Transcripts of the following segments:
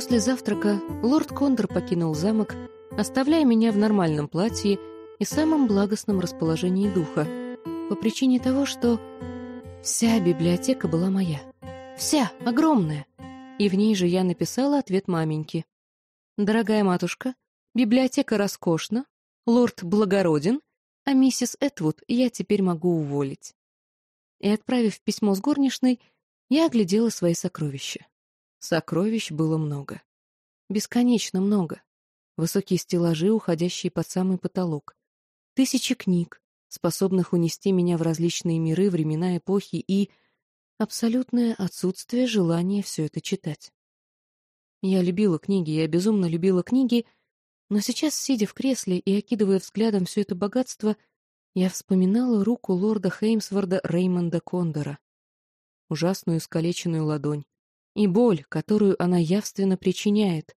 После завтрака лорд Кондор покинул замок, оставляя меня в нормальном платье и самом благостном расположении духа, по причине того, что вся библиотека была моя. Вся, огромная. И в ней же я написала ответ маменьке. «Дорогая матушка, библиотека роскошна, лорд благороден, а миссис Этвуд я теперь могу уволить». И, отправив письмо с горничной, я оглядела свои сокровища. Сокровищ было много. Бесконечно много. Высокие стеллажи, уходящие под самый потолок. Тысячи книг, способных унести меня в различные миры, времена, эпохи и абсолютное отсутствие желания все это читать. Я любила книги, я безумно любила книги, но сейчас, сидя в кресле и окидывая взглядом все это богатство, я вспоминала руку лорда Хеймсворда Реймонда Кондора, ужасную искалеченную ладонь, и боль, которую она явственно причиняет.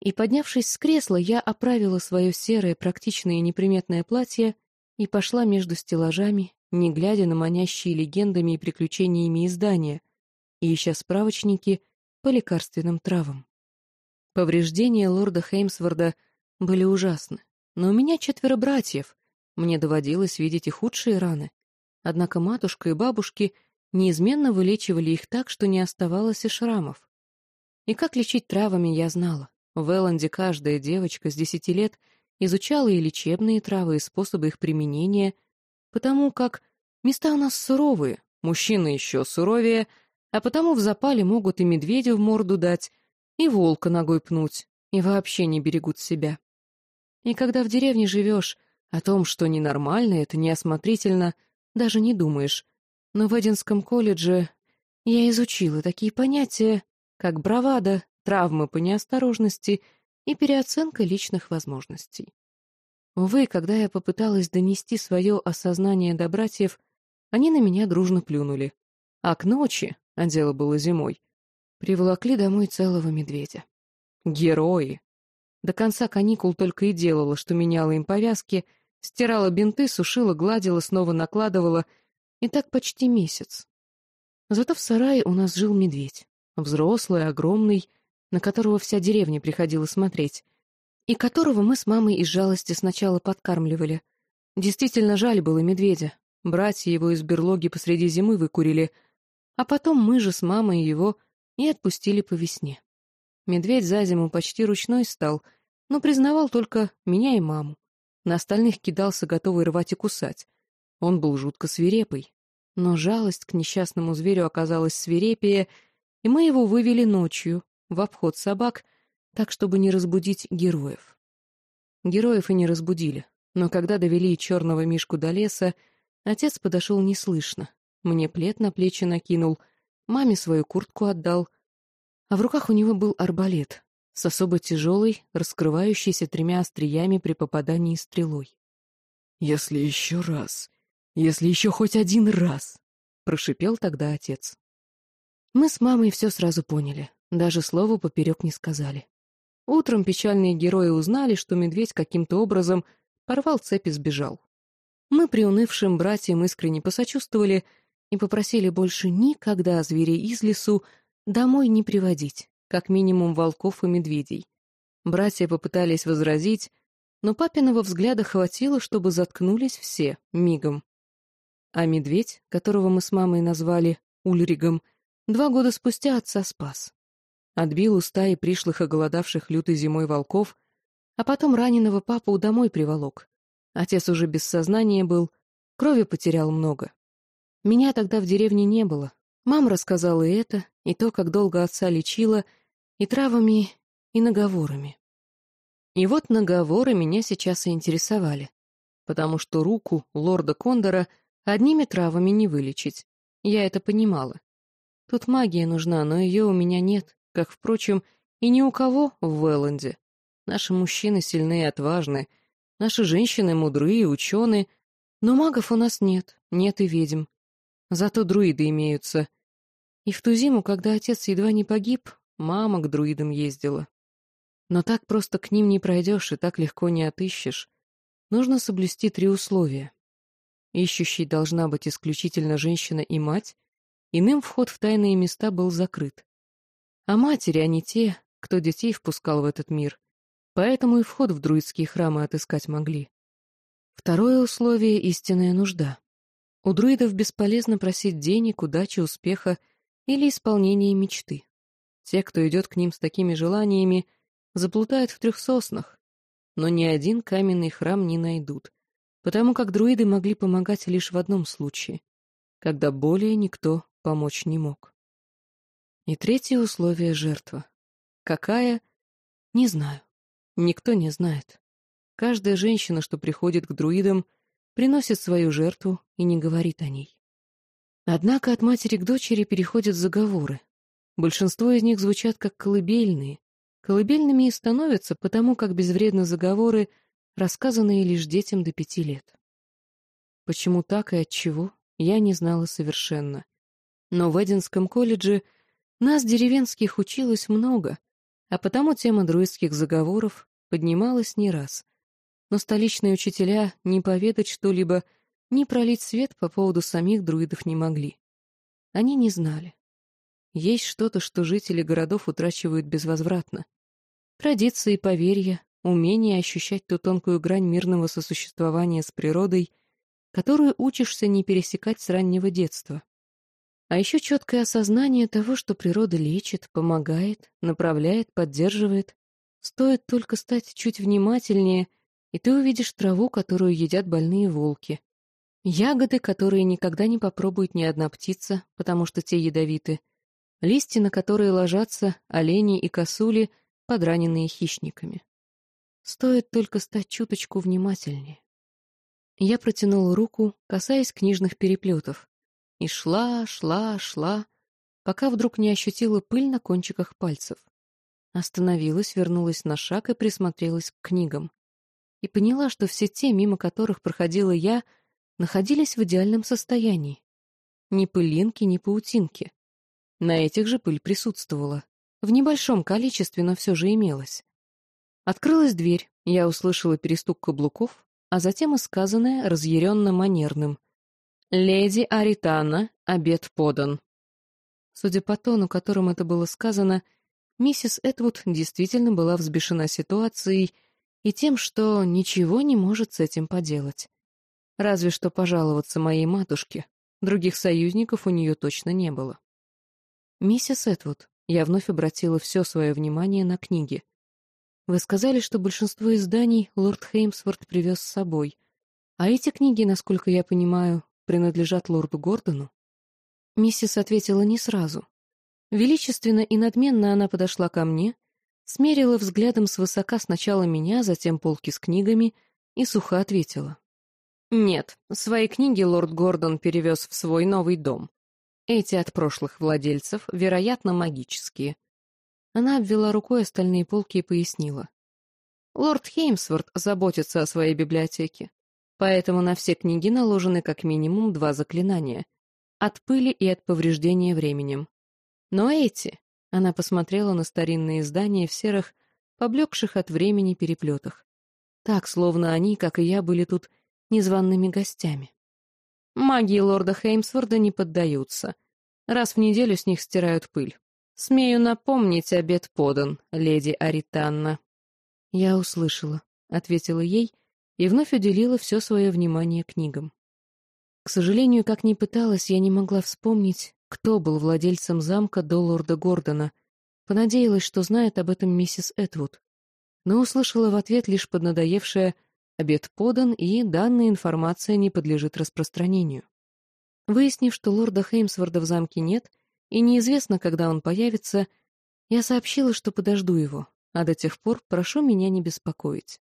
И, поднявшись с кресла, я оправила свое серое, практичное и неприметное платье и пошла между стеллажами, не глядя на манящие легендами и приключениями издания, и ища справочники по лекарственным травам. Повреждения лорда Хеймсворда были ужасны, но у меня четверо братьев, мне доводилось видеть и худшие раны. Однако матушка и бабушки — неизменно вылечивали их так, что не оставалось и шрамов. И как лечить травами я знала. В Элленде каждая девочка с десяти лет изучала и лечебные травы, и способы их применения, потому как места у нас суровые, мужчины еще суровее, а потому в запале могут и медведя в морду дать, и волка ногой пнуть, и вообще не берегут себя. И когда в деревне живешь, о том, что ненормально, это неосмотрительно, даже не думаешь, но в Эдинском колледже я изучила такие понятия, как бравада, травмы по неосторожности и переоценка личных возможностей. Увы, когда я попыталась донести свое осознание до братьев, они на меня дружно плюнули. А к ночи, а дело было зимой, приволокли домой целого медведя. Герои! До конца каникул только и делала, что меняла им повязки, стирала бинты, сушила, гладила, снова накладывала — и так почти месяц. Зато в сарае у нас жил медведь. Взрослый, огромный, на которого вся деревня приходила смотреть, и которого мы с мамой из жалости сначала подкармливали. Действительно жаль было медведя. Братья его из берлоги посреди зимы выкурили, а потом мы же с мамой его и отпустили по весне. Медведь за зиму почти ручной стал, но признавал только меня и маму. На остальных кидался, готовый рвать и кусать. Он был жутко свирепый. Но жалость к несчастному зверю оказалась свирепее, и мы его вывели ночью, в обход собак, так, чтобы не разбудить героев. Героев и не разбудили, но когда довели черного мишку до леса, отец подошел неслышно, мне плед на плечи накинул, маме свою куртку отдал, а в руках у него был арбалет с особо тяжелой, раскрывающейся тремя остриями при попадании стрелой. «Если еще раз если еще хоть один раз!» — прошипел тогда отец. Мы с мамой все сразу поняли, даже слову поперек не сказали. Утром печальные герои узнали, что медведь каким-то образом порвал цепь и сбежал. Мы приунывшим братьям искренне посочувствовали и попросили больше никогда зверей из лесу домой не приводить, как минимум волков и медведей. Братья попытались возразить, но папиного взгляда хватило, чтобы заткнулись все мигом. А медведь, которого мы с мамой назвали Ульригом, два года спустя отца спас. Отбил у стаи пришлых оголодавших лютой зимой волков, а потом раненого папу домой приволок. Отец уже без сознания был, крови потерял много. Меня тогда в деревне не было. Мама рассказала и это, и то, как долго отца лечила, и травами, и наговорами. И вот наговоры меня сейчас и интересовали, потому что руку лорда Кондора — Одними травами не вылечить. Я это понимала. Тут магия нужна, но ее у меня нет, как, впрочем, и ни у кого в Велленде. Наши мужчины сильны и отважны, наши женщины мудрые ученые, но магов у нас нет, нет и ведьм. Зато друиды имеются. И в ту зиму, когда отец едва не погиб, мама к друидам ездила. Но так просто к ним не пройдешь и так легко не отыщешь. Нужно соблюсти три условия. Ищущей должна быть исключительно женщина и мать, иным вход в тайные места был закрыт. А матери, они те, кто детей впускал в этот мир, поэтому и вход в друидские храмы отыскать могли. Второе условие — истинная нужда. У друидов бесполезно просить денег, удачи, успеха или исполнения мечты. Те, кто идет к ним с такими желаниями, заплутают в трех соснах, но ни один каменный храм не найдут, потому как друиды могли помогать лишь в одном случае, когда более никто помочь не мог. И третье условие — жертва. Какая? Не знаю. Никто не знает. Каждая женщина, что приходит к друидам, приносит свою жертву и не говорит о ней. Однако от матери к дочери переходят заговоры. Большинство из них звучат как колыбельные. Колыбельными и становятся, потому как безвредны заговоры, рассказанные лишь детям до пяти лет. Почему так и от чего, я не знала совершенно. Но в Эдинском колледже нас, деревенских, училось много, а потому тема друидских заговоров поднималась не раз. Но столичные учителя не поведать что-либо, ни пролить свет по поводу самих друидов не могли. Они не знали. Есть что-то, что жители городов утрачивают безвозвратно. Традиции, поверья, умение ощущать ту тонкую грань мирного сосуществования с природой, которую учишься не пересекать с раннего детства. А еще четкое осознание того, что природа лечит, помогает, направляет, поддерживает. Стоит только стать чуть внимательнее, и ты увидишь траву, которую едят больные волки. Ягоды, которые никогда не попробует ни одна птица, потому что те ядовиты. Листья, на которые ложатся олени и косули, подраненные хищниками. Стоит только стать чуточку внимательнее. Я протянул руку, касаясь книжных переплетов. И шла, шла, шла, пока вдруг не ощутила пыль на кончиках пальцев. Остановилась, вернулась на шаг и присмотрелась к книгам. И поняла, что все те, мимо которых проходила я, находились в идеальном состоянии. Ни пылинки, ни паутинки. На этих же пыль присутствовала. В небольшом количестве, но все же имелась. Открылась дверь, я услышала перестук каблуков, а затем и сказанное разъяренно-манерным — «Леди Аритана, обед подан». Судя по тону, которым это было сказано, миссис Этвуд действительно была взбешена ситуацией и тем, что ничего не может с этим поделать. Разве что пожаловаться моей матушке. Других союзников у нее точно не было. «Миссис Этвуд», я вновь обратила все свое внимание на книги. «Вы сказали, что большинство изданий лорд Хеймсворт привез с собой, а эти книги, насколько я понимаю, принадлежат лорду Гордону? Миссис ответила не сразу. Величественно и надменно она подошла ко мне, смерила взглядом свысока сначала меня, затем полки с книгами и сухо ответила. «Нет, свои книги лорд Гордон перевез в свой новый дом. Эти от прошлых владельцев, вероятно, магические». Она обвела рукой остальные полки и пояснила. «Лорд Хеймсворт заботится о своей библиотеке. Поэтому на все книги наложены как минимум два заклинания. От пыли и от повреждения временем. Но эти... Она посмотрела на старинные издания в серых, поблекших от времени переплетах. Так, словно они, как и я, были тут незваными гостями. Магии лорда Хеймсворда не поддаются. Раз в неделю с них стирают пыль. Смею напомнить, обед подан, леди Аританна. Я услышала, — ответила ей, и вновь уделила все свое внимание книгам. К сожалению, как ни пыталась, я не могла вспомнить, кто был владельцем замка до лорда Гордона, понадеялась, что знает об этом миссис Этвуд, но услышала в ответ лишь поднадоевшее «обед подан» и данная информация не подлежит распространению. Выяснив, что лорда Хеймсворда в замке нет, и неизвестно, когда он появится, я сообщила, что подожду его, а до тех пор прошу меня не беспокоить.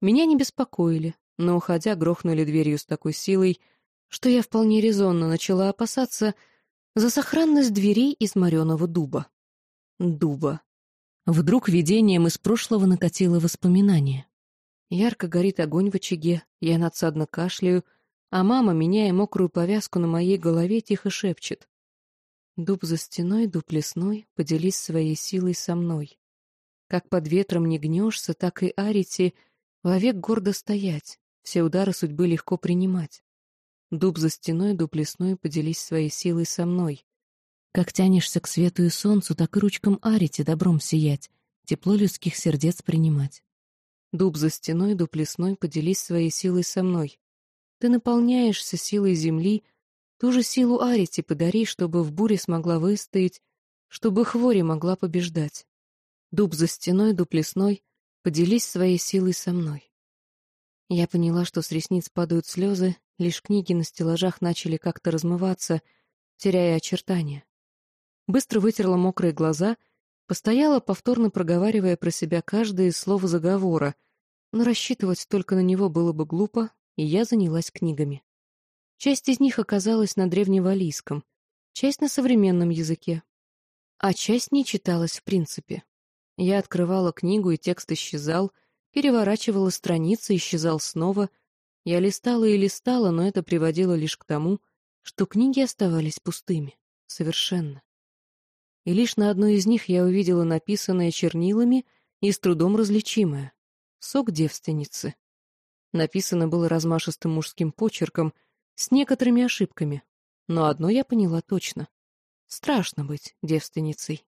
Меня не беспокоили, но, уходя, грохнули дверью с такой силой, что я вполне резонно начала опасаться за сохранность дверей из мореного дуба. Дуба. Вдруг видением из прошлого накатило воспоминание. Ярко горит огонь в очаге, я надсадно кашляю, а мама, меняя мокрую повязку на моей голове, тихо шепчет. «Дуб за стеной, дуб лесной, поделись своей силой со мной. Как под ветром не гнешься, так и арити — Вовек гордо стоять, все удары судьбы легко принимать. Дуб за стеной, дуб лесной, поделись своей силой со мной. Как тянешься к свету и солнцу, так и ручкам Арите добром сиять, тепло людских сердец принимать. Дуб за стеной, дуб лесной, поделись своей силой со мной. Ты наполняешься силой земли, ту же силу Арите подари, чтобы в буре смогла выстоять, чтобы хвори могла побеждать. Дуб за стеной, дуб лесной, поделись своей силой со мной. Я поняла, что с ресниц падают слезы, лишь книги на стеллажах начали как-то размываться, теряя очертания. Быстро вытерла мокрые глаза, постояла, повторно проговаривая про себя каждое из слов заговора, но рассчитывать только на него было бы глупо, и я занялась книгами. Часть из них оказалась на древневалийском, часть на современном языке, а часть не читалась в принципе. Я открывала книгу, и текст исчезал, переворачивала страницы, исчезал снова. Я листала и листала, но это приводило лишь к тому, что книги оставались пустыми. Совершенно. И лишь на одной из них я увидела написанное чернилами и с трудом различимое. «Сок девственницы». Написано было размашистым мужским почерком, с некоторыми ошибками. Но одно я поняла точно. Страшно быть девственницей.